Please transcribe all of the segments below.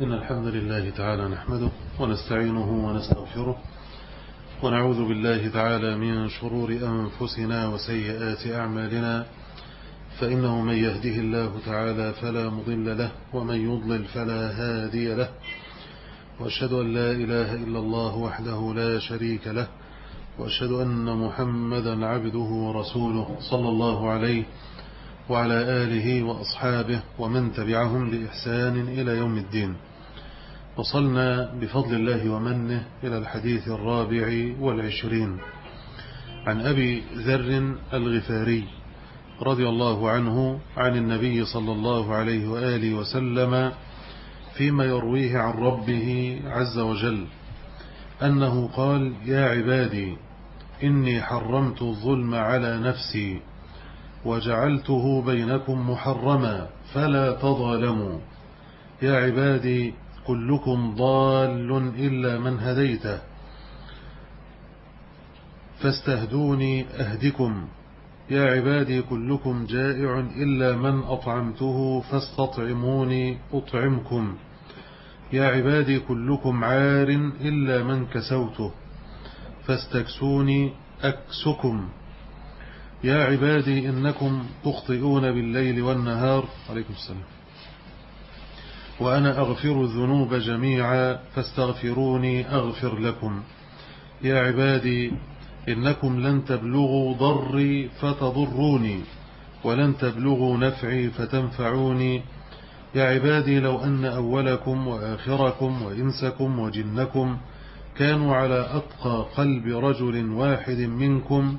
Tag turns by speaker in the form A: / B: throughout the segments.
A: إن الحمد لله تعالى نحمده ونستعينه ونستغفره ونعوذ بالله تعالى من شرور أنفسنا وسيئات أعمالنا فإنه من يهده الله تعالى فلا مضل له ومن يضلل فلا هادي له. وأشهد أن لا إله إلا الله وحده لا شريك له وأشهد أن محمدا عبده ورسوله صلى الله عليه وعلى آله وأصحابه ومن تبعهم بإحسان إلى يوم الدين. وصلنا بفضل الله ومنه إلى الحديث الرابع والعشرين. عن أبي ذر الغفاري رضي الله عنه عن النبي صلى الله عليه وآله وسلم فيما يرويه عن ربه عز وجل أنه قال يا عبادي إني حرمت الظلم على نفسي وجعلته بينكم محرما فلا تظالموا. يا عبادي كلكم ضال إلا من هديته. فاستهدوني أهدكم. يا عبادي كلكم جائع إلا من أطعمته فاستطعموني أطعمكم. يا عبادي كلكم عار إلا من كسوته. فاستكسوني أكسكم. يا عبادي إنكم تخطئون بالليل والنهار. عليكم السلام. وأنا أغفر الذنوب جميعا فاستغفروني أغفر لكم. يا عبادي إنكم لن تبلغوا ضري فتضروني ولن تبلغوا نفعي فتنفعوني. يا عبادي لو أن أولكم وآخركم وإنسكم وجنكم كانوا على أتقى قلب رجل واحد منكم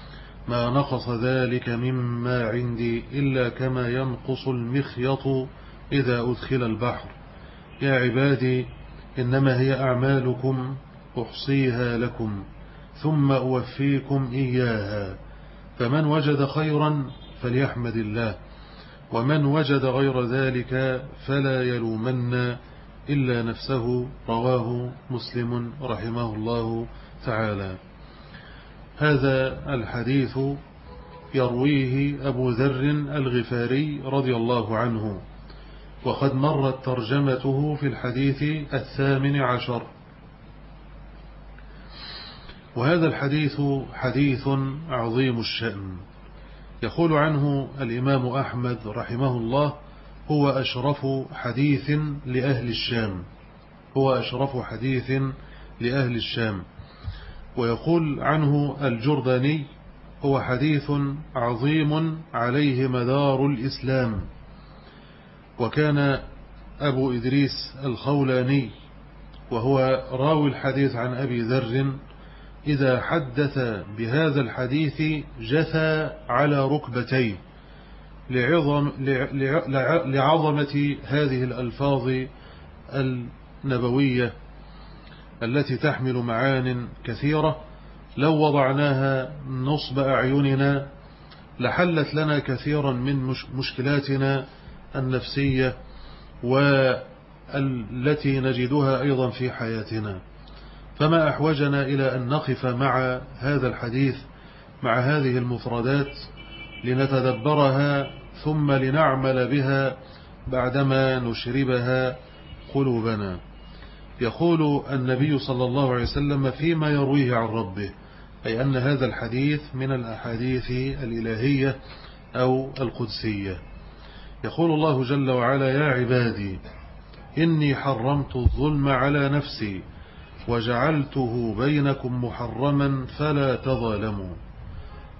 A: ما نقص ذلك مما عندي إلا كما ينقص المخيط إذا أدخل البحر. يا عبادي إنما هي أعمالكم أحصيها لكم ثم أوفيكم إياها. فمن وجد خيرا فليحمد الله ومن وجد غير ذلك فلا يلومن إلا نفسه. رواه مسلم رحمه الله تعالى. هذا الحديث يرويه أبو ذر الغفاري رضي الله عنه وقد مرت ترجمته في الحديث الثامن عشر. وهذا الحديث حديث عظيم الشأن. يقول عنه الإمام أحمد رحمه الله هو أشرف حديث لأهل الشام. هو أشرف حديث لأهل الشام. ويقول عنه الجرداني هو حديث عظيم عليه مدار الإسلام. وكان أبو إدريس الخولاني وهو راوي الحديث عن أبي ذر إذا حدث بهذا الحديث جثى على ركبتيه لعظم لعظمة هذه الألفاظ النبوية. التي تحمل معان كثيرة لو وضعناها نصب أعيننا لحلت لنا كثيرا من مشكلاتنا النفسية والتي نجدها أيضا في حياتنا. فما أحوجنا إلى أن نقف مع هذا الحديث مع هذه المفردات لنتدبرها ثم لنعمل بها بعدما نشربها قلوبنا. يقول النبي صلى الله عليه وسلم فيما يرويه عن ربه أي أن هذا الحديث من الأحاديث الإلهية أو القدسية. يقول الله جل وعلا يا عبادي إني حرمت الظلم على نفسي وجعلته بينكم محرما فلا تظالموا.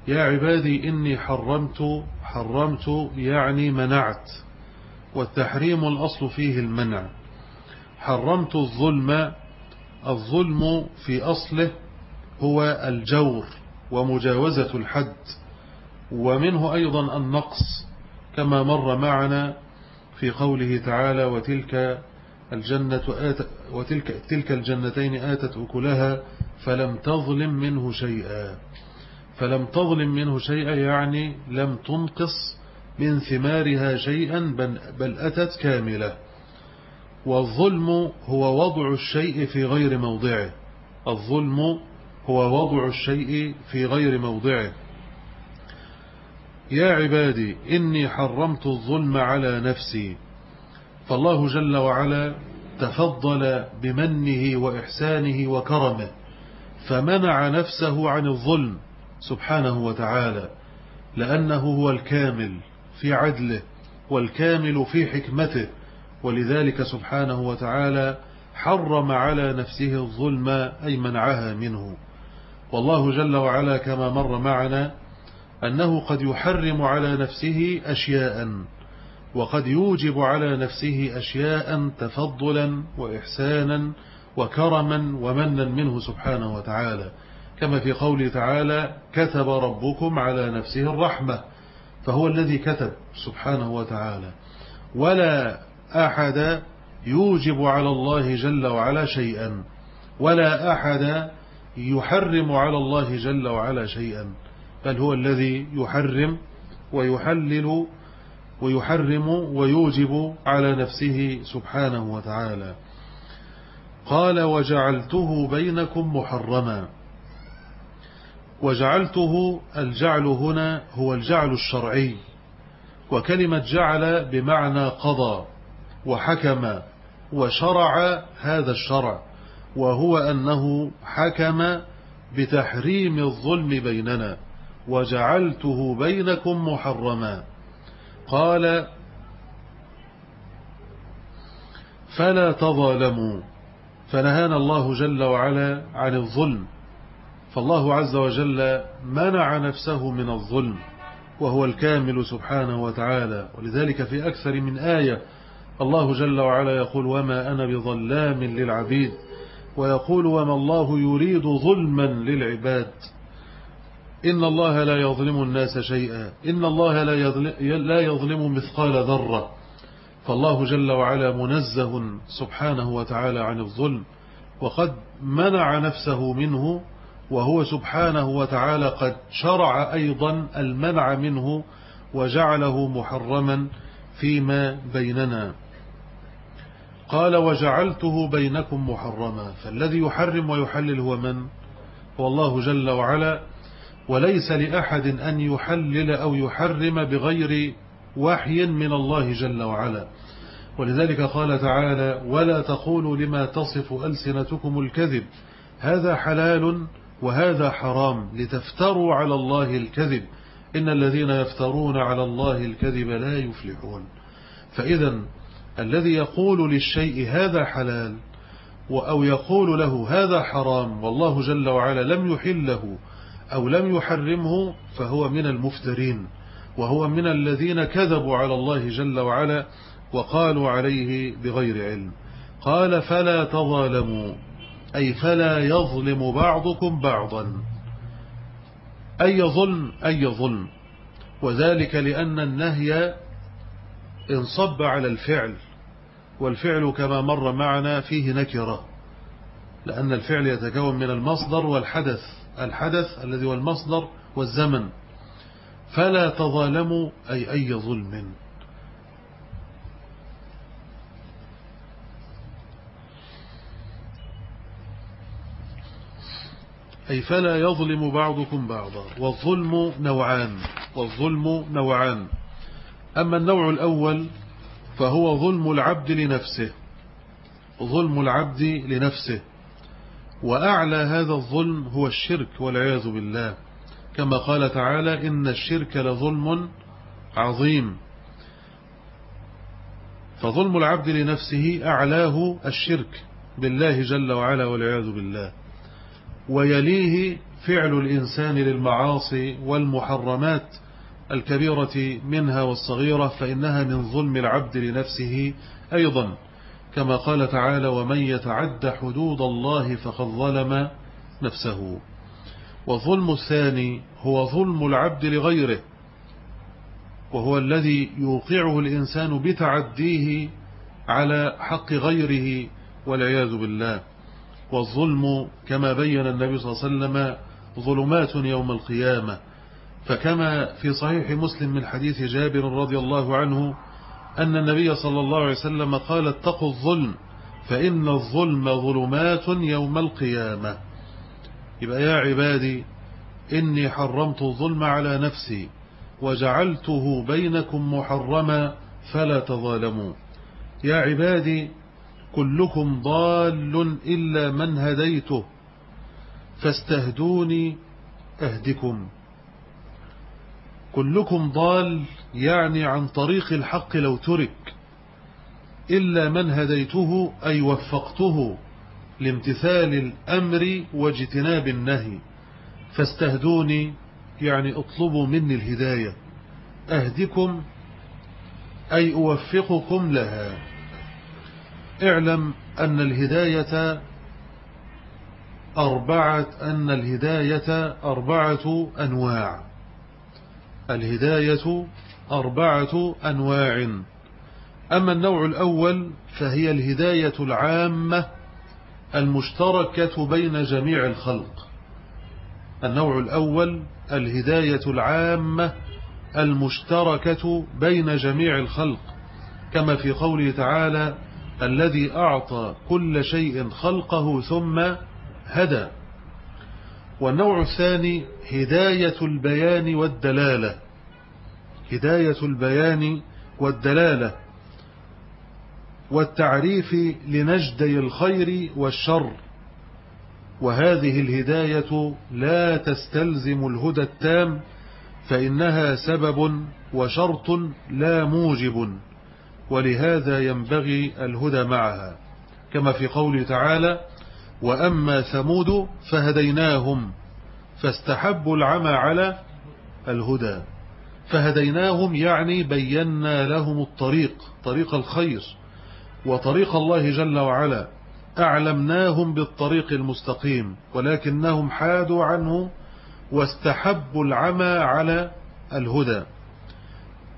A: يا عبادي إني حرمت حرمت يعني منعت والتحريم الأصل فيه المنع حرمت الظلم الظلم في أصله هو الجور ومجاوزة الحد ومنه أيضا النقص كما مر معنا في قوله تعالى وتلك الجنة آت وتلك تلك الجنتين آتت أكلها فلم تظلم منه شيئا. فلم تظلم منه شيئا يعني لم تنقص من ثمارها شيئا بل أتت كاملة. والظلم هو وضع الشيء في غير موضعه. الظلم هو وضع الشيء في غير موضعه. يا عبادي إني حرمت الظلم على نفسي. فالله جل وعلا تفضل بمنه وإحسانه وكرمه فمنع نفسه عن الظلم سبحانه وتعالى لأنه هو الكامل في عدله والكامل في حكمته. ولذلك سبحانه وتعالى حرم على نفسه الظلم أي منعها منه. والله جل وعلا كما مر معنا أنه قد يحرم على نفسه أشياء وقد يوجب على نفسه أشياء تفضلا وإحسانا وكرما ومنا منه سبحانه وتعالى. كما في قوله تعالى كتب ربكم على نفسه الرحمة فهو الذي كتب سبحانه وتعالى. ولا أحد يوجب على الله جل وعلا شيئا ولا أحد يحرم على الله جل وعلا شيئا بل هو الذي يحرم ويحلل ويحرم ويوجب على نفسه سبحانه وتعالى. قال وجعلته بينكم محرما. وجعلته الجعل هنا هو الجعل الشرعي وكلمة جعل بمعنى قضى. وحكم وشرع هذا الشرع وهو أنه حكم بتحريم الظلم بيننا وجعلته بينكم محرما. قال فلا تظالموا فنهانا الله جل وعلا عن الظلم فالله عز وجل منع نفسه من الظلم وهو الكامل سبحانه وتعالى. ولذلك في أكثر من آية الله جل وعلا يقول وما أنا بظلام للعبيد ويقول وما الله يريد ظلما للعباد إن الله لا يظلم الناس شيئا إن الله لا يظلم مثقال ذرة فالله جل وعلا منزه سبحانه وتعالى عن الظلم وقد منع نفسه منه وهو سبحانه وتعالى قد شرع أيضا المنع منه وجعله محرما فيما بيننا قال وجعلته بينكم محرما فالذي يحرم ويحلل هو من؟ هو الله جل وعلا. وليس لأحد أن يحلل أو يحرم بغير وحي من الله جل وعلا. ولذلك قال تعالى ولا تقولوا لما تصف ألسنتكم الكذب. هذا حلال وهذا حرام لتفتروا على الله الكذب. إن الذين يفترون على الله الكذب لا يفلحون. فإذا الذي يقول للشيء هذا حلال أو يقول له هذا حرام والله جل وعلا لم يحله أو لم يحرمه فهو من المفترين وهو من الذين كذبوا على الله جل وعلا وقالوا عليه بغير علم. قال فلا تظالموا أي فلا يظلم بعضكم بعضا. أي ظلم أي ظلم وذلك لأن النهي انصب على الفعل والفعل كما مر معنا فيه نكرة لأن الفعل يتكون من المصدر والحدث الحدث الذي هو المصدر والزمن. فلا تظالموا أي أي ظلم. أي فلا يظلم بعضكم بعضا والظلم نوعان والظلم نوعان. أما النوع الأول فهو ظلم العبد لنفسه ظلم العبد لنفسه. وأعلى هذا الظلم هو الشرك والعياذ بالله. كما قال تعالى إن الشرك لظلم عظيم. فظلم العبد لنفسه أعلاه الشرك بالله جل وعلا والعياذ بالله. ويليه فعل الإنسان للمعاصي والمحرمات الكبيرة منها والصغيرة فإنها من ظلم العبد لنفسه أيضا. كما قال تعالى ومن يتعد حدود الله فقد ظلم نفسه. والظلم الثاني هو ظلم العبد لغيره وهو الذي يوقعه الإنسان بتعديه على حق غيره والعياذ بالله. والظلم كما بين النبي صلى الله عليه وسلم ظلمات يوم القيامة. فكما في صحيح مسلم من حديث جابر رضي الله عنه أن النبي صلى الله عليه وسلم قال اتقوا الظلم فإن الظلم ظلمات يوم القيامة. يبقى يا عبادي إني حرمت الظلم على نفسي وجعلته بينكم محرما فلا تظالموا. يا عبادي كلكم ضال إلا من هديته فاستهدوني أهدكم. كلكم ضال يعني عن طريق الحق لو ترك إلا من هديته أي وفقته لامتثال الأمر واجتناب النهي. فاستهدوني يعني اطلبوا مني الهداية. أهدكم أي أوفقكم لها. اعلم أن الهداية أربعة أن الهداية أربعة أنواع. الهداية أربعة أنواع. أما النوع الأول فهي الهداية العامة المشتركة بين جميع الخلق. النوع الأول الهداية العامة المشتركة بين جميع الخلق كما في قوله تعالى الذي أعطى كل شيء خلقه ثم هدى. والنوع الثاني هداية البيان والدلالة. هداية البيان والدلالة والتعريف لنجدي الخير والشر. وهذه الهداية لا تستلزم الهدى التام فإنها سبب وشرط لا موجب ولهذا ينبغي الهدى معها. كما في قوله تعالى وأما ثمود فهديناهم فاستحبوا العمى على الهدى فهديناهم يعني بينا لهم الطريق طريق الخير وطريق الله جل وعلا أعلمناهم بالطريق المستقيم ولكنهم حادوا عنه واستحبوا العمى على الهدى.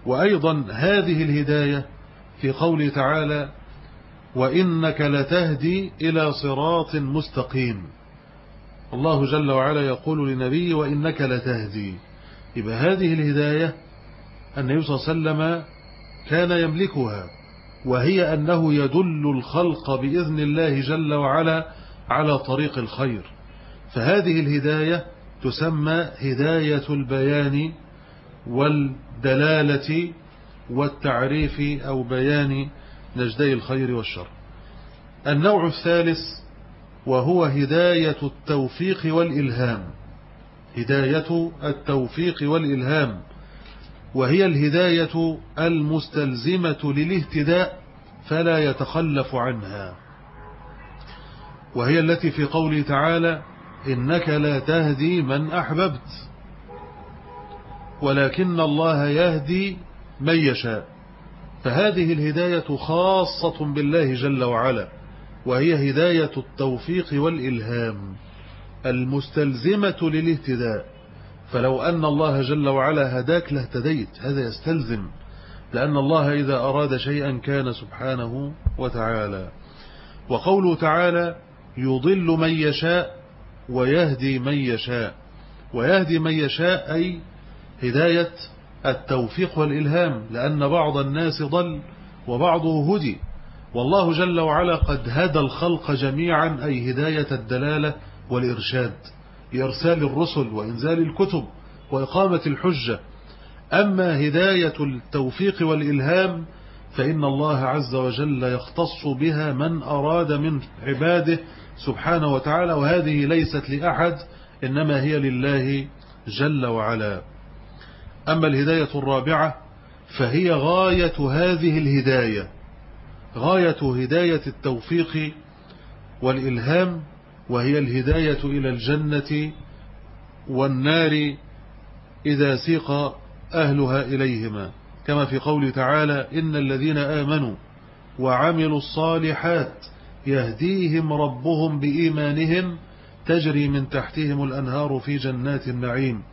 A: وأيضا هذه الهداية في قوله تعالى وإنك لتهدي إلى صراط مستقيم. الله جل وعلا يقول لنبي وإنك لتهدي. يبقى هذه الهداية النبي صلى الله عليه وسلم كان يملكها وهي أنه يدل الخلق بإذن الله جل وعلا على طريق الخير. فهذه الهداية تسمى هداية البيان والدلالة والتعريف أو بيان نجدي الخير والشر. النوع الثالث وهو هداية التوفيق والإلهام. هداية التوفيق والإلهام. وهي الهداية المستلزمة للاهتداء فلا يتخلف عنها. وهي التي في قوله تعالى إنك لا تهدي من أحببت. ولكن الله يهدي من يشاء. فهذه الهداية خاصة بالله جل وعلا وهي هداية التوفيق والإلهام. المستلزمة للاهتداء. فلو أن الله جل وعلا هداك لاهتديت هذا يستلزم. لأن الله إذا أراد شيئا كان سبحانه وتعالى. وقوله تعالى يضل من يشاء ويهدي من يشاء. ويهدي من يشاء أي هداية التوفيق والإلهام لأن بعض الناس ضل وبعضه هدي. والله جل وعلا قد هدى الخلق جميعا أي هداية الدلالة والإرشاد بإرسال الرسل وإنزال الكتب وإقامة الحجة. أما هداية التوفيق والإلهام فإن الله عز وجل يختص بها من أراد من عباده سبحانه وتعالى وهذه ليست لأحد إنما هي لله جل وعلا. أما الهداية الرابعة فهي غاية هذه الهداية غاية هداية التوفيق والإلهام وهي الهداية إلى الجنة والنار إذا سيق أهلها إليهما. كما في قول تعالى إن الذين آمنوا وعملوا الصالحات يهديهم ربهم بإيمانهم تجري من تحتهم الأنهار في جنات النعيم.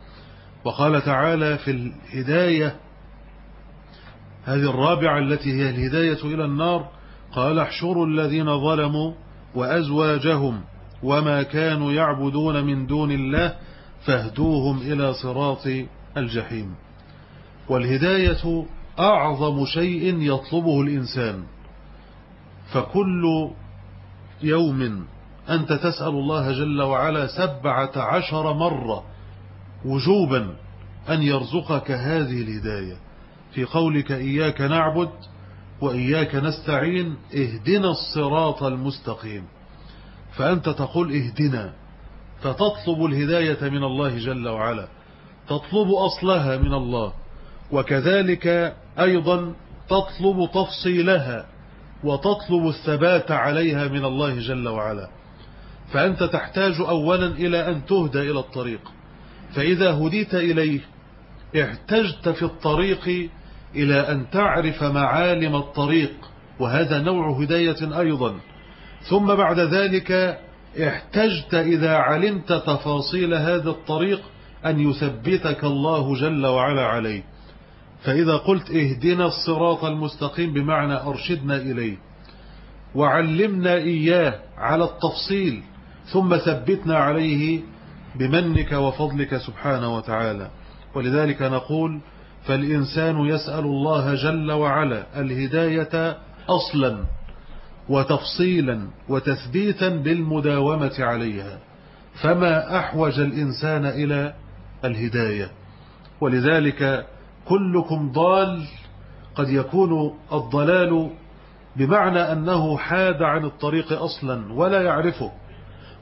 A: وقال تعالى في الهداية هذه الرابعة التي هي الهداية إلى النار قال احشروا الذين ظلموا وأزواجهم وما كانوا يعبدون من دون الله فاهدوهم إلى صراط الجحيم. والهداية أعظم شيء يطلبه الإنسان. فكل يوم أنت تسأل الله جل وعلا سبعة عشر مرة وجوبا أن يرزقك هذه الهداية. في قولك إياك نعبد وإياك نستعين اهدنا الصراط المستقيم. فأنت تقول اهدنا فتطلب الهداية من الله جل وعلا تطلب أصلها من الله وكذلك أيضا تطلب تفصيلها وتطلب الثبات عليها من الله جل وعلا. فأنت تحتاج أولا إلى أن تهدى إلى الطريق. فإذا هديت إليه احتجت في الطريق إلى أن تعرف معالم الطريق وهذا نوع هداية أيضا. ثم بعد ذلك احتجت إذا علمت تفاصيل هذا الطريق أن يثبتك الله جل وعلا عليه. فإذا قلت اهدنا الصراط المستقيم بمعنى أرشدنا إليه وعلمنا إياه على التفصيل ثم ثبتنا عليه بمنك وفضلك سبحانه وتعالى. ولذلك نقول فالإنسان يسأل الله جل وعلا الهداية أصلا وتفصيلا وتثبيتا بالمداومة عليها. فما أحوج الإنسان إلى الهداية؟ ولذلك كلكم ضال قد يكون الضلال بمعنى أنه حاد عن الطريق أصلا ولا يعرفه.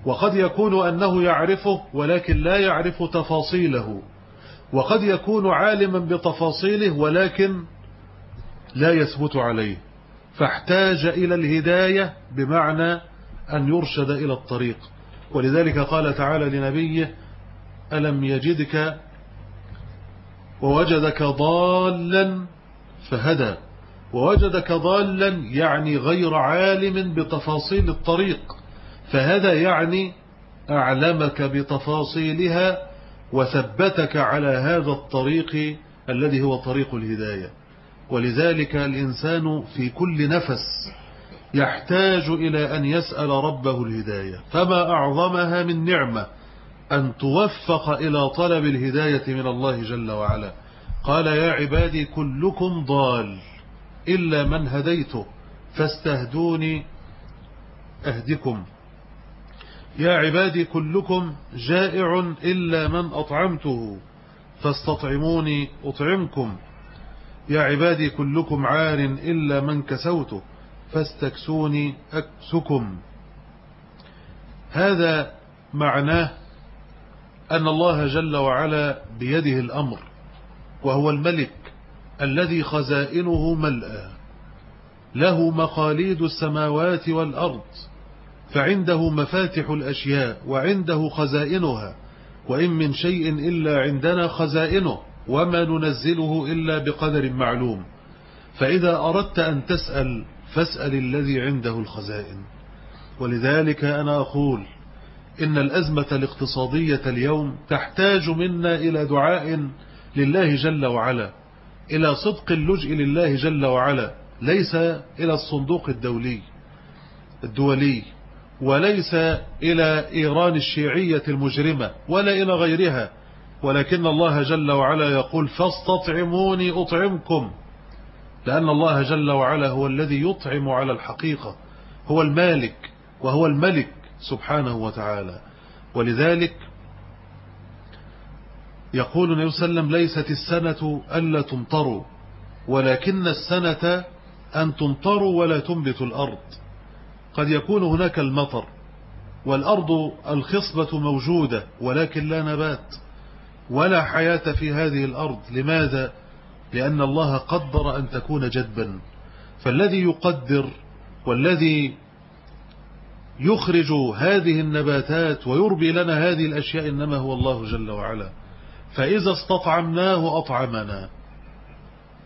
A: وقد يكون أنه يعرفه ولكن لا يعرف تفاصيله. وقد يكون عالما بتفاصيله ولكن لا يثبت عليه. فاحتاج إلى الهداية بمعنى أن يرشد إلى الطريق. ولذلك قال تعالى لنبيه ألم يجدك ووجدك ضالا فهدى. ووجدك ضالا يعني غير عالم بتفاصيل الطريق. فهذا يعني أعلمك بتفاصيلها وثبتك على هذا الطريق الذي هو طريق الهداية. ولذلك الإنسان في كل نفس يحتاج إلى أن يسأل ربه الهداية. فما أعظمها من نعمة؟ أن توفق إلى طلب الهداية من الله جل وعلا. قال يا عبادي كلكم ضال إلا من هديته فاستهدوني أهدكم. يا عبادي كلكم جائع إلا من أطعمته فاستطعموني أطعمكم. يا عبادي كلكم عار إلا من كسوته فاستكسوني أكسكم. هذا معناه أن الله جل وعلا بيده الأمر وهو الملك الذي خزائنه ملأى له مقاليد السماوات والأرض. فعنده مفاتح الأشياء وعنده خزائنها وإن من شيء إلا عندنا خزائنه وما ننزله إلا بقدر معلوم. فإذا أردت أن تسأل فاسأل الذي عنده الخزائن. ولذلك أنا أقول إن الأزمة الاقتصادية اليوم تحتاج منا إلى دعاء لله جل وعلا إلى صدق اللجء لله جل وعلا ليس إلى الصندوق الدولي الدولي. وليس إلى إيران الشيعية المجرمة ولا إلى غيرها. ولكن الله جل وعلا يقول فاستطعموني أطعمكم لأن الله جل وعلا هو الذي يطعم على الحقيقة هو المالك وهو الملك سبحانه وتعالى. ولذلك يقول النبي صلى الله عليه وسلم ليست السنة ألا تمطروا ولكن السنة أن تمطروا ولا تنبت الأرض. قد يكون هناك المطر والأرض الخصبة موجودة ولكن لا نبات ولا حياة في هذه الأرض. لماذا؟ لأن الله قدر أن تكون جدبا. فالذي يقدر والذي يخرج هذه النباتات ويربي لنا هذه الأشياء إنما هو الله جل وعلا. فإذا استطعمناه أطعمنا.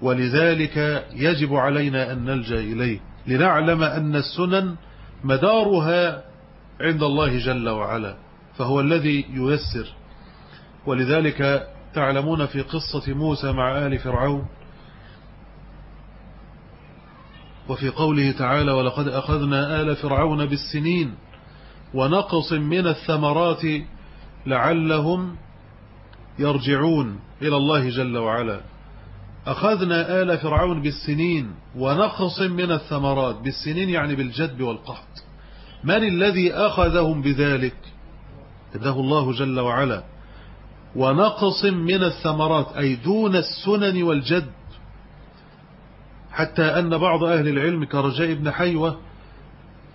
A: ولذلك يجب علينا أن نلجأ إليه. لنعلم أن السنن مدارها عند الله جل وعلا فهو الذي ييسر. ولذلك تعلمون في قصة موسى مع آل فرعون وفي قوله تعالى ولقد أخذنا آل فرعون بالسنين ونقص من الثمرات لعلهم يرجعون إلى الله جل وعلا. أخذنا آل فرعون بالسنين ونقص من الثمرات بالسنين يعني بالجدب والقحط. من الذي أخذهم بذلك؟ إنه الله جل وعلا. ونقص من الثمرات أي دون السنن والجد. حتى أن بعض أهل العلم كرجاء بن حيوة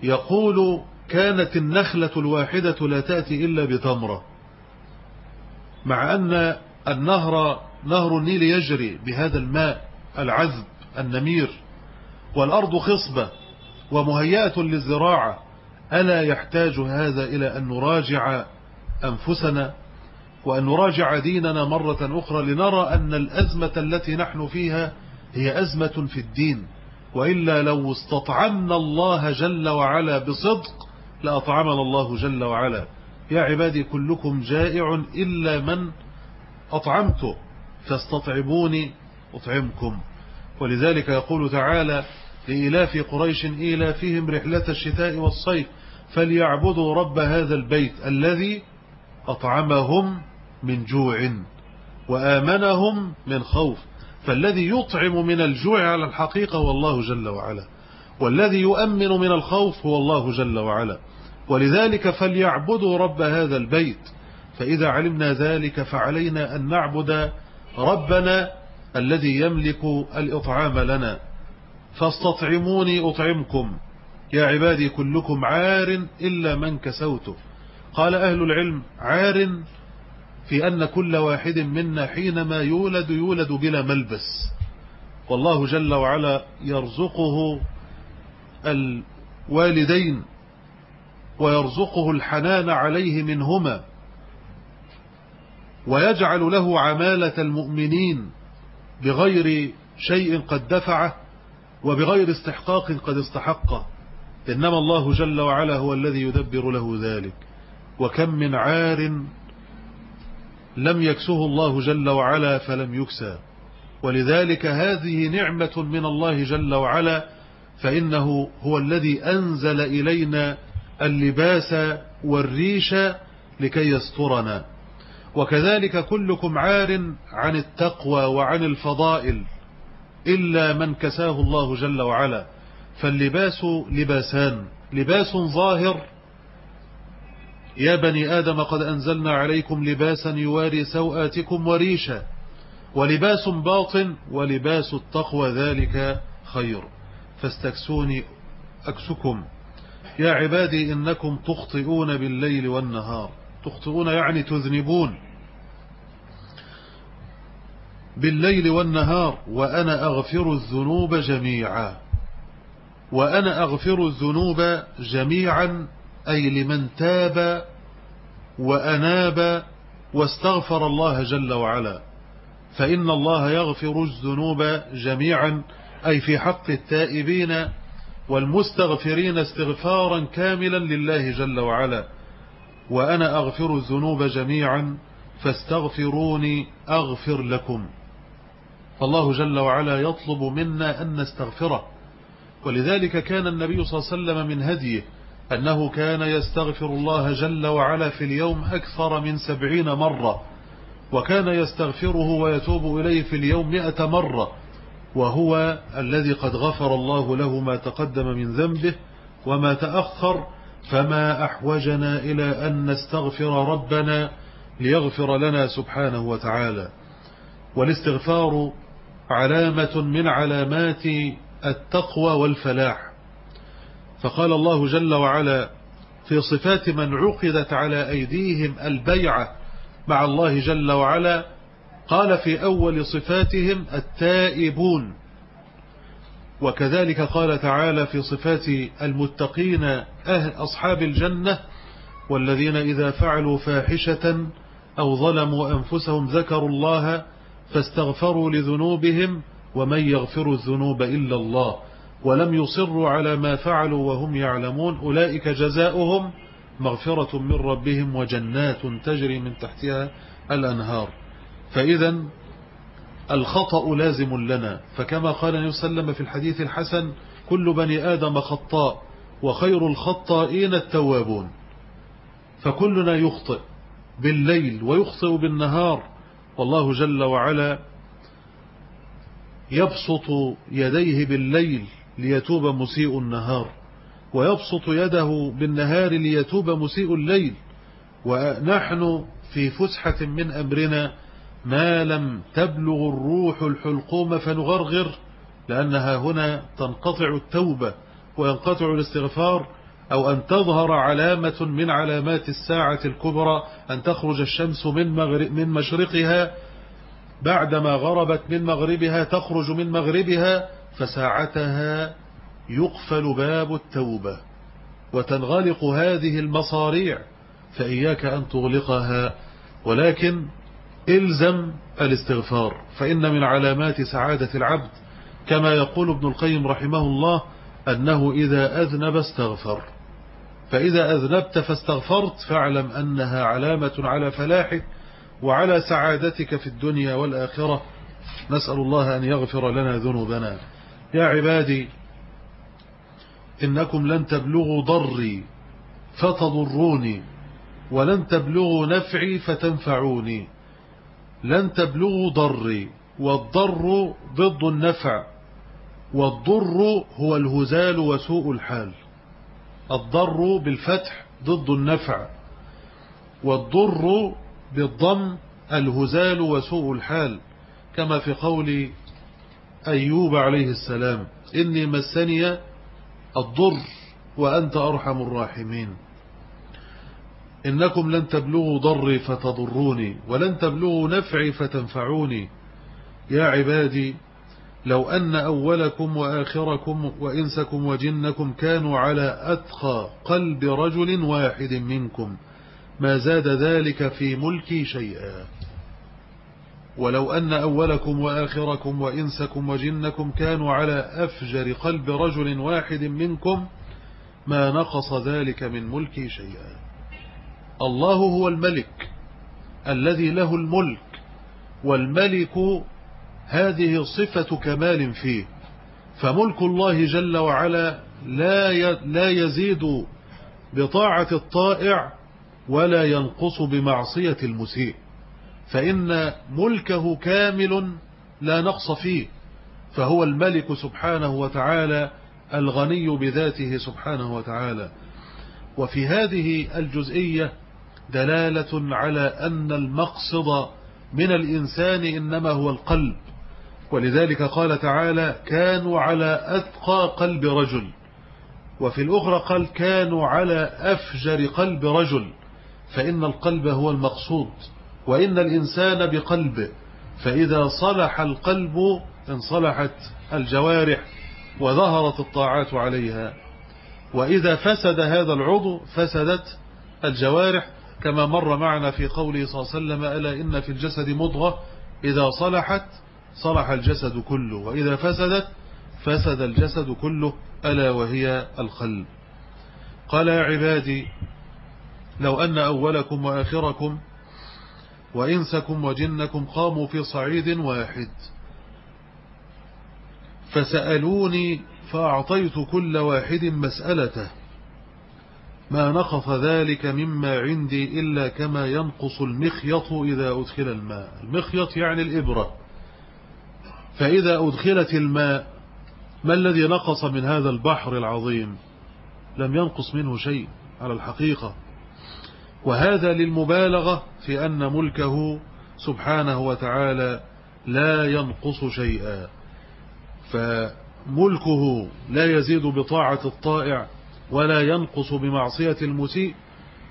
A: يقول كانت النخلة الواحدة لا تأتي إلا بتمرة. مع أن النهر نهر النيل يجري بهذا الماء العذب النمير والأرض خصبة ومهيئة للزراعة. ألا يحتاج هذا إلى أن نراجع أنفسنا وأن نراجع ديننا مرة أخرى لنرى أن الأزمة التي نحن فيها هي أزمة في الدين. وإلا لو استطعمنا الله جل وعلا بصدق لأطعمنا الله جل وعلا. يا عبادي كلكم جائع إلا من أطعمته. فاستطعموني أطعمكم. ولذلك يقول تعالى لإلاف قريش إيلافهم رحلة الشتاء والصيف فليعبدوا رب هذا البيت الذي أطعمهم من جوع وآمنهم من خوف. فالذي يطعم من الجوع على الحقيقة هو الله جل وعلا والذي يؤمن من الخوف هو الله جل وعلا. ولذلك فليعبدوا رب هذا البيت. فإذا علمنا ذلك فعلينا أن نعبد ربنا الذي يملك الإطعام لنا. فاستطعموني أطعمكم. يا عبادي كلكم عار إلا من كسوته. قال أهل العلم عار في أن كل واحد منا حينما يولد يولد بلا ملبس. والله جل وعلا يرزقه الوالدين ويرزقه الحنان عليه منهما. ويجعل له عمالة المؤمنين بغير شيء قد دفعه وبغير استحقاق قد استحقه. إنما الله جل وعلا هو الذي يدبر له ذلك. وكم من عار لم يكسه الله جل وعلا فلم يكسى. ولذلك هذه نعمة من الله جل وعلا فإنه هو الذي أنزل إلينا اللباس والريش لكي يسترنا. وكذلك كلكم عار عن التقوى وعن الفضائل إلا من كساه الله جل وعلا. فاللباس لباسان. لباس ظاهر. يا بني آدم قد أنزلنا عليكم لباسا يواري سوآتكم وريشا. ولباس باطن ولباس التقوى ذلك خير. فاستكسوني أكسكم. يا عبادي إنكم تخطئون بالليل والنهار. تخطئون يعني تذنبون. بالليل والنهار وأنا أغفر الذنوب جميعا. وأنا أغفر الذنوب جميعا أي لمن تاب وأناب واستغفر الله جل وعلا. فإن الله يغفر الذنوب جميعا أي في حق التائبين والمستغفرين استغفارا كاملا لله جل وعلا. وأنا أغفر الذنوب جميعا فاستغفروني أغفر لكم. فالله جل وعلا يطلب منا أن نستغفره. ولذلك كان النبي صلى الله عليه وسلم من هديه أنه كان يستغفر الله جل وعلا في اليوم أكثر من سبعين مرة وكان يستغفره ويتوب إليه في اليوم مئة مرة وهو الذي قد غفر الله له ما تقدم من ذنبه وما تأخر فما أحوجنا إلى أن نستغفر ربنا ليغفر لنا سبحانه وتعالى. والاستغفار علامة من علامات التقوى والفلاح. فقال الله جل وعلا في صفات من عقدت على أيديهم البيعة مع الله جل وعلا قال في أول صفاتهم التائبون. وكذلك قال تعالى في صفات المتقين أهل أصحاب الجنة والذين إذا فعلوا فاحشة أو ظلموا أنفسهم ذكروا الله فاستغفروا لذنوبهم ومن يغفر الذنوب إلا الله ولم يصروا على ما فعلوا وهم يعلمون أولئك جزاؤهم مغفرة من ربهم وجنات تجري من تحتها الأنهار فإذا الخطأ لازم لنا. فكما قال صلى الله عليه وسلم في الحديث الحسن كل بني آدم خطاء وخير الخطائين التوابون. فكلنا يخطئ بالليل ويخطئ بالنهار. والله جل وعلا يبسط يديه بالليل ليتوب مسيء النهار ويبسط يده بالنهار ليتوب مسيء الليل. ونحن في فسحة من أمرنا ما لم تبلغ الروح الحلقوم فنغرغر لأنها هنا تنقطع التوبة وينقطع الاستغفار أو أن تظهر علامة من علامات الساعة الكبرى أن تخرج الشمس من, مغرب من مشرقها بعدما غربت من مغربها تخرج من مغربها فساعتها يقفل باب التوبة. وتنغلق هذه المصاريع فإياك أن تغلقها. ولكن إلزم الاستغفار فإن من علامات سعادة العبد كما يقول ابن القيم رحمه الله أنه إذا أذنب استغفر. فإذا أذنبت فاستغفرت فاعلم أنها علامة على فلاحك وعلى سعادتك في الدنيا والآخرة. نسأل الله أن يغفر لنا ذنوبنا. يا عبادي إنكم لن تبلغوا ضري فتضروني ولن تبلغوا نفعي فتنفعوني. لن تبلغوا ضري والضر ضد النفع والضر هو الهزال وسوء الحال. الضر بالفتح ضد النفع والضر بالضم الهزال وسوء الحال. كما في قول أيوب عليه السلام إني مسني الضر وأنت أرحم الراحمين. إنكم لن تبلغوا ضري فتضروني ولن تبلغوا نفعي فتنفعوني. يا عبادي لو أن أولكم وآخركم وإنسكم وجنكم كانوا على أتقى قلب رجل واحد منكم ما زاد ذلك في ملكي شيئا. ولو أن أولكم وآخركم وإنسكم وجنكم كانوا على أفجر قلب رجل واحد منكم ما نقص ذلك من ملكي شيئا. الله هو الملك الذي له الملك والملك هذه صفة كمال فيه. فملك الله جل وعلا لا يزيد بطاعة الطائع ولا ينقص بمعصية المسيء. فإن ملكه كامل لا نقص فيه. فهو الملك سبحانه وتعالى الغني بذاته سبحانه وتعالى. وفي هذه الجزئية دلالة على أن المقصد من الإنسان إنما هو القلب. ولذلك قال تعالى كانوا على أثقى قلب رجل. وفي الأخرى قال كانوا على أفجر قلب رجل. فإن القلب هو المقصود وإن الإنسان بقلبه. فإذا صلح القلب انصلحت الجوارح وظهرت الطاعات عليها. وإذا فسد هذا العضو فسدت الجوارح كما مر معنا في قوله صلى الله عليه وسلم ألا إن في الجسد مضغة؟ إذا صلحت صلح الجسد كله وإذا فسدت فسد الجسد كله ألا وهي القلب قال يا عبادي لو أن أولكم وآخركم وإنسكم وجنكم قاموا في صعيد واحد فسألوني فأعطيت كل واحد مسألته. ما نقص ذلك مما عندي إلا كما ينقص المخيط إذا أدخل الماء. المخيط يعني الإبرة. فإذا أدخلت الماء ما الذي نقص من هذا البحر العظيم؟ لم ينقص منه شيء على الحقيقة. وهذا للمبالغة في أن ملكه سبحانه وتعالى لا ينقص شيئا. فملكه لا يزيد بطاعة الطائع ولا ينقص بمعصية المسيء.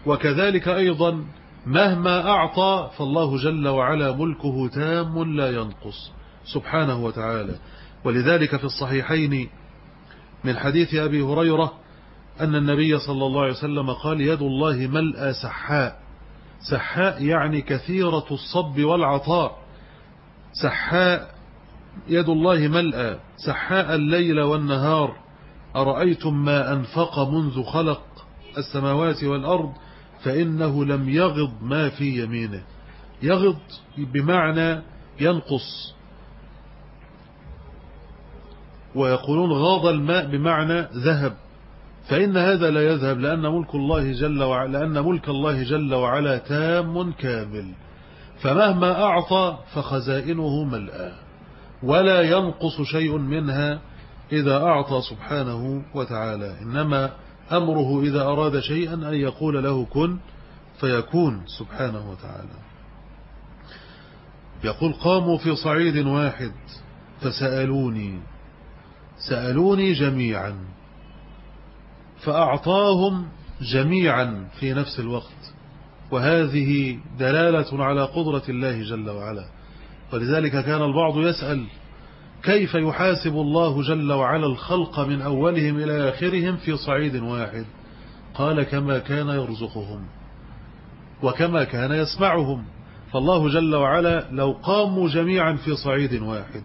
A: وكذلك أيضا مهما أعطى فالله جل وعلا ملكه تام لا ينقص سبحانه وتعالى. ولذلك في الصحيحين من حديث أبي هريرة أن النبي صلى الله عليه وسلم قال يد الله ملأ سحاء. سحاء يعني كثيرة الصب والعطاء. سحاء يد الله ملأ سحاء الليل والنهار. أرأيتم ما أنفق منذ خلق السماوات والأرض فإنه لم يغض ما في يمينه. يغض بمعنى ينقص. ويقولون غاض الماء بمعنى ذهب. فإن هذا لا يذهب لأن ملك الله جل وعلا لأن ملك الله جل وعلا تام كامل. فمهما أعطى فخزائنه ملآ ولا ينقص شيء منها إذا أعطى سبحانه وتعالى. إنما أمره إذا أراد شيئا أن يقول له كن فيكون سبحانه وتعالى. يقول قاموا في صعيد واحد فسألوني. سألوني جميعا فأعطاهم جميعا في نفس الوقت. وهذه دلالة على قدرة الله جل وعلا. ولذلك كان البعض يسأل كيف يحاسب الله جل وعلا الخلق من أولهم إلى آخرهم في صعيد واحد؟ قال كما كان يرزقهم وكما كان يسمعهم. فالله جل وعلا لو قاموا جميعا في صعيد واحد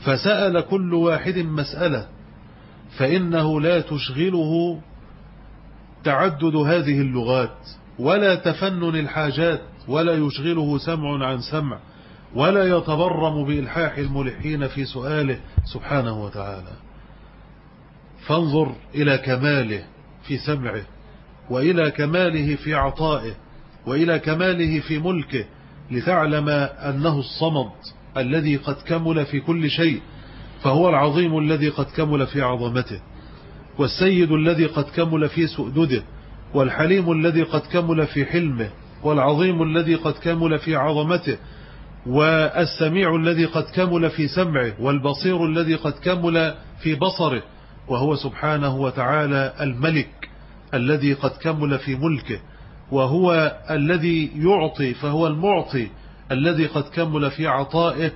A: فسأل كل واحد مسألة فإنه لا تشغله تعدد هذه اللغات ولا تفنن الحاجات ولا يشغله سمع عن سمع. ولا يتبرم بإلحاح الملحين في سؤاله سبحانه وتعالى. فانظر إلى كماله في سمعه وإلى كماله في عطائه وإلى كماله في ملكه لتعلم أنه الصمد الذي قد كمل في كل شيء فهو العظيم الذي قد كمل في عظمته والسيد الذي قد كمل في سؤدده والحليم الذي قد كمل في حلمه والعظيم الذي قد كمل في عظمته والسميع الذي قد كمل في سمعه والبصير الذي قد كمل في بصره وهو سبحانه وتعالى الملك الذي قد كمل في ملكه وهو الذي يعطي فهو المعطي الذي قد كمل في عطائه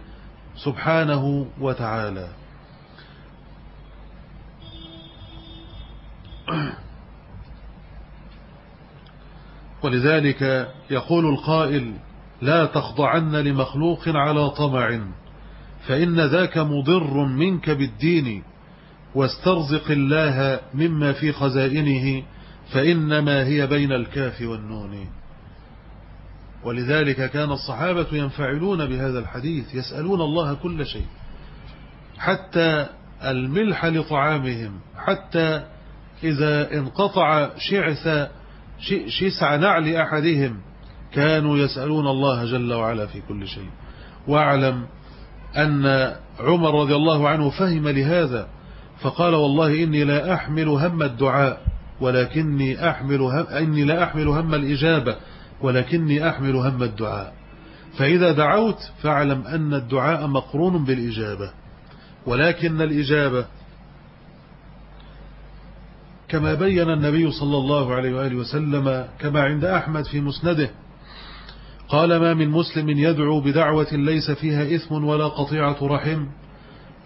A: سبحانه وتعالى. ولذلك يقول القائل لا تخضعن لمخلوق على طمع فإن ذاك مضر منك بالدين واسترزق الله مما في خزائنه فإنما هي بين الكاف والنون. ولذلك كان الصحابة ينفعلون بهذا الحديث يسألون الله كل شيء حتى الملح لطعامهم حتى إذا انقطع شعث شسع نعل أحدهم كانوا يسألون الله جل وعلا في كل شيء. واعلم أن عمر رضي الله عنه فهم لهذا فقال والله إني لا أحمل هم الدعاء ولكني أحمل هم إني لا أحمل هم الإجابة ولكني أحمل هم الدعاء. فإذا دعوت فاعلم أن الدعاء مقرون بالإجابة ولكن الإجابة كما بين النبي صلى الله عليه وآله وسلم كما عند أحمد في مسنده قال ما من مسلم يدعو بدعوة ليس فيها إثم ولا قطيعة رحم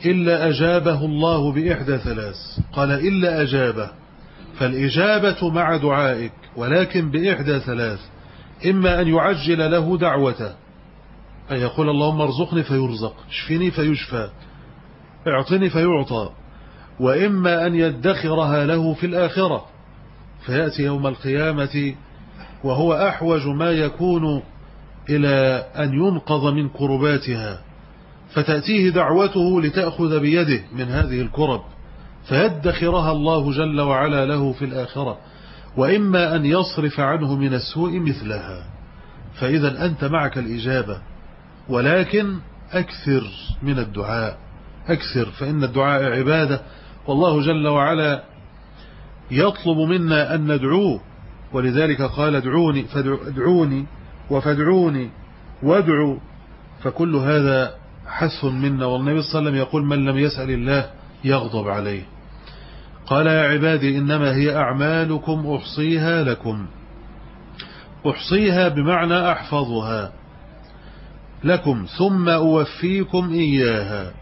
A: إلا أجابه الله بإحدى ثلاث. قال إلا أجابه فالإجابة مع دعائك ولكن بإحدى ثلاث إما أن يعجل له دعوته. أن يقول اللهم ارزقني فيرزق اشفني فيشفى اعطني فيعطى وإما أن يدخرها له في الآخرة. فيأتي يوم القيامة وهو أحوج ما يكون إلى أن ينقض من كرباتها فتأتيه دعوته لتأخذ بيده من هذه الكرب فيدخرها الله جل وعلا له في الآخرة وإما أن يصرف عنه من السوء مثلها. فإذا أنت معك الإجابة ولكن أكثر من الدعاء أكثر فإن الدعاء عبادة والله جل وعلا يطلب منا أن ندعوه ولذلك قال ادعوني فادعوني وفادعوني وادعوا فكل هذا حث منا. والنبي صلى الله عليه وسلم يقول من لم يسأل الله يغضب عليه. قال يا عبادي إنما هي أعمالكم أحصيها لكم أحصيها بمعنى أحفظها لكم ثم أوفيكم إياها.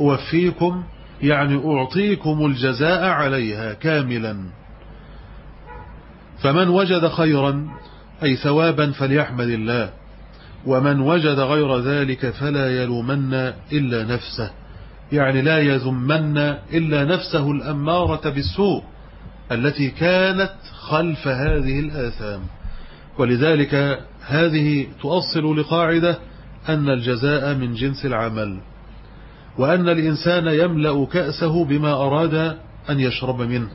A: أوفيكم يعني أعطيكم الجزاء عليها كاملا. فمن وجد خيرا أي ثوابا فليحمد الله. ومن وجد غير ذلك فلا يلومن إلا نفسه. يعني لا يذمن إلا نفسه الأمارة بالسوء التي كانت خلف هذه الآثام. ولذلك هذه تؤصل لقاعدة أن الجزاء من جنس العمل وأن الإنسان يملأ كأسه بما أراد أن يشرب منه.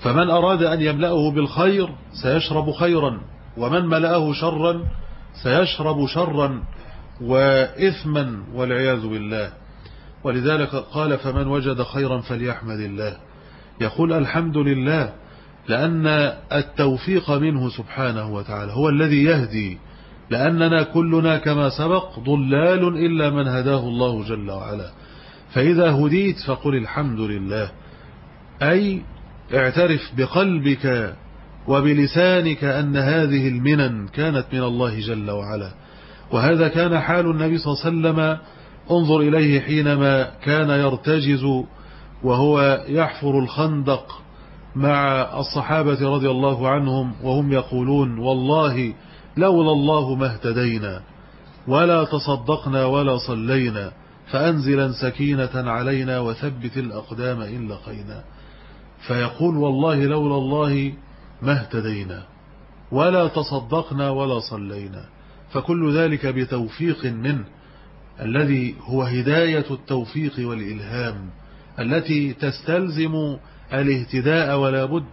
A: فمن أراد أن يملأه بالخير سيشرب خيرا. ومن ملأه شرا سيشرب شرا وإثما والعياذ بالله. ولذلك قال فمن وجد خيرا فليحمد الله. يقول الحمد لله لأن التوفيق منه سبحانه وتعالى هو الذي يهدي لأننا كلنا كما سبق ضلال إلا من هداه الله جل وعلا. فإذا هديت فقل الحمد لله. أي اعترف بقلبك وبلسانك أن هذه المنن كانت من الله جل وعلا. وهذا كان حال النبي صلى الله عليه وسلم. انظر إليه حينما كان يرتجز وهو يحفر الخندق مع الصحابة رضي الله عنهم وهم يقولون والله لولا الله ما اهتدينا ولا تصدقنا ولا صلينا فأنزلا سكينة علينا وثبت الأقدام إن لقينا. فيقول والله لولا الله ما اهتدينا ولا تصدقنا ولا صلينا فكل ذلك بتوفيق منه الذي هو هداية التوفيق والإلهام التي تستلزم الاهتداء ولا بد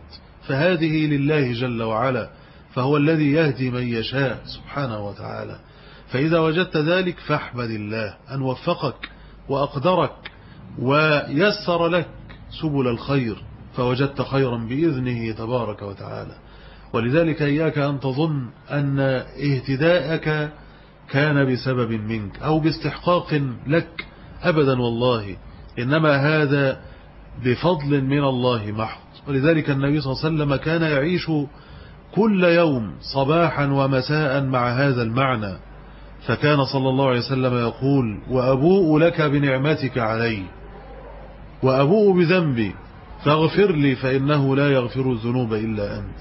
A: فهذه لله جل وعلا فهو الذي يهدي من يشاء سبحانه وتعالى. فإذا وجدت ذلك فاحمد الله أن وفقك وأقدرك ويسر لك سبل الخير. فوجدت خيرا بإذنه تبارك وتعالى. ولذلك إياك أن تظن أن اهتداءك كان بسبب منك أو باستحقاق لك أبدا والله. إنما هذا بفضل من الله محض. ولذلك النبي صلى الله عليه وسلم كان يعيش كل يوم صباحا ومساء مع هذا المعنى. فكان صلى الله عليه وسلم يقول وأبوء لك بنعمتك علي وأبوء بذنبي فاغفر لي فإنه لا يغفر الذنوب إلا أنت.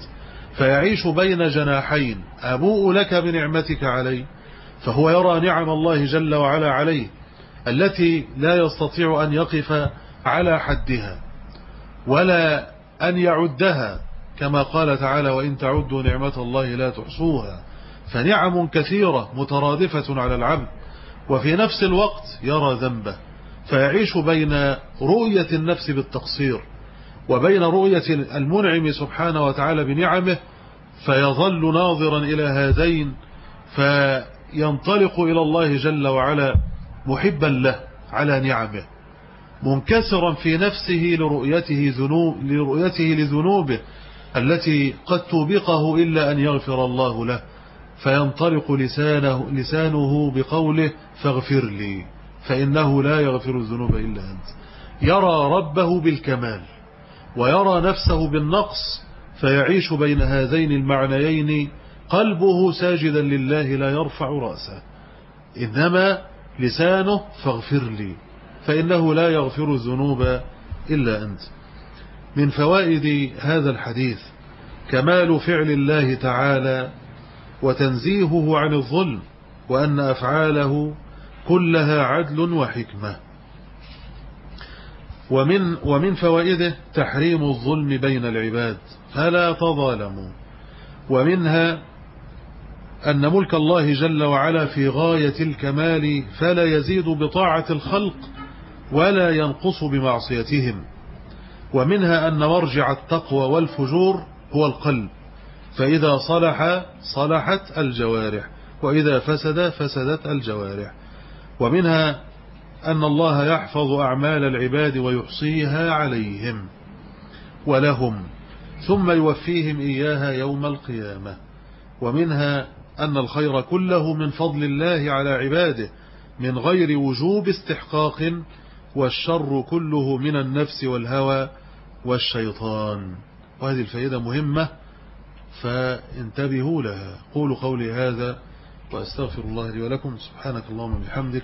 A: فيعيش بين جناحين أبوء لك بنعمتك علي فهو يرى نعم الله جل وعلا عليه التي لا يستطيع أن يقف على حدها ولا أن يعدها كما قال تعالى وإن تعدوا نعمة الله لا تحصوها فنعم كثيرة مترادفة على العبد وفي نفس الوقت يرى ذنبه. فيعيش بين رؤية النفس بالتقصير وبين رؤية المنعم سبحانه وتعالى بنعمه فيظل ناظرا إلى هذين فينطلق إلى الله جل وعلا محبا له على نعمه منكسرا في نفسه لرؤيته, ذنوب لرؤيته لذنوبه التي قد توبقه إلا أن يغفر الله له فينطلق لسانه, لسانه بقوله فاغفر لي فإنه لا يغفر الذنوب إلا أنت. يرى ربه بالكمال. ويرى نفسه بالنقص فيعيش بين هذين المعنيين قلبه ساجدا لله لا يرفع رأسه. إنما لسانه فاغفر لي فإنه لا يغفر الذنوب إلا أنت. من فوائد هذا الحديث كمال فعل الله تعالى وتنزيهه عن الظلم وأن أفعاله كلها عدل وحكمة. ومن, ومن فوائده تحريم الظلم بين العباد فلا تظالموا. ومنها أن ملك الله جل وعلا في غاية الكمال فلا يزيد بطاعة الخلق ولا ينقص بمعصيتهم. ومنها أن مرجع التقوى والفجور هو القلب. فإذا صلح صلحت الجوارح وإذا فسد فسدت الجوارح. ومنها أن الله يحفظ أعمال العباد ويحصيها عليهم ولهم ثم يوفيهم إياها يوم القيامة ومنها أن الخير كله من فضل الله على عباده من غير وجوب استحقاق والشر كله من النفس والهوى والشيطان. وهذه الفائدة مهمة فانتبهوا لها. قولوا قولي هذا وأستغفر الله لي ولكم. سبحانك اللهم بحمدك